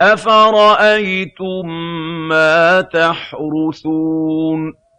أَفَرَأَيْتُم مَّا تَحْرُثُونَ